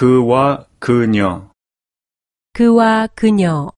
그와 그녀, 그와 그녀.